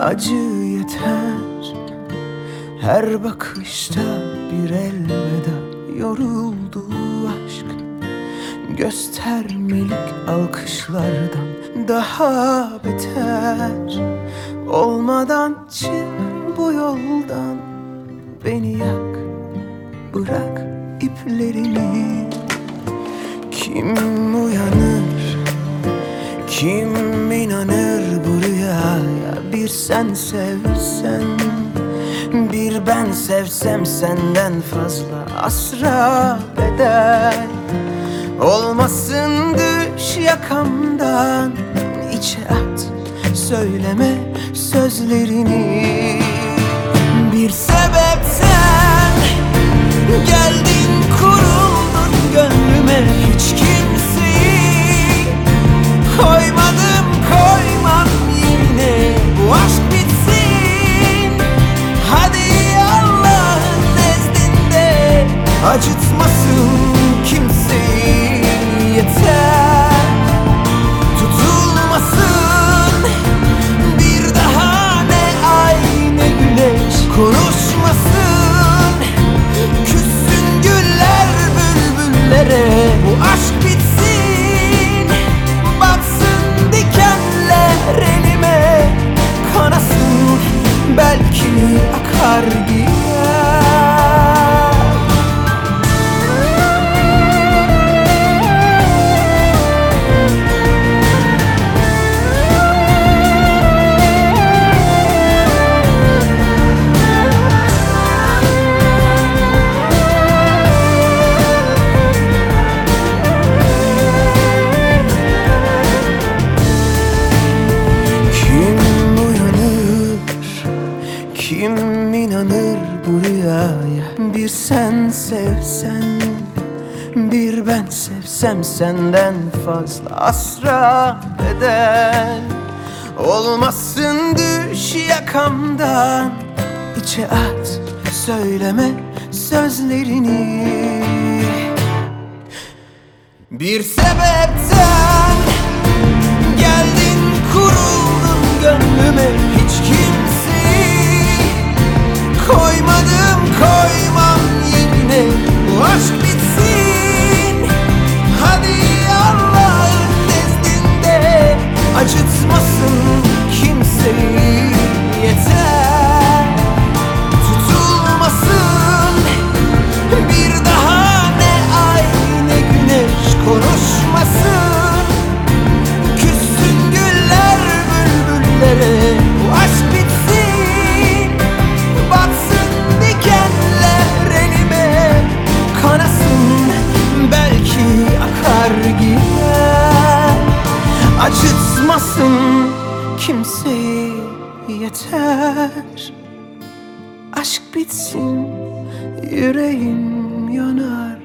acı yeter. Her bakışta bir elveda. Yoruldu aşk. Göstermelik alkışlardan daha beter. Olmadan çık bu yoldan. Beni yak bırak iplerini. Kim uyanır kim inanır bu rüyaya Bir sen sevsen Bir ben sevsem senden fazla Asra bedel. Olmasın düş yakamdan içe at Söyleme sözlerini. Bir sebepten Geldin kuruldun gönlüme Hiç kimseyi tarde. İnanır bu rüyaya. Bir sen sevsen, bir ben sevsem senden fazla Asra bedel Olmasın düş yakamdan içe at söyleme sözlerini. Bir sebepten Geldin kuruldun gönlüme Hiç kimseyi Acıtmasın kimseyi yeter. Aşk bitsin yüreğim yanar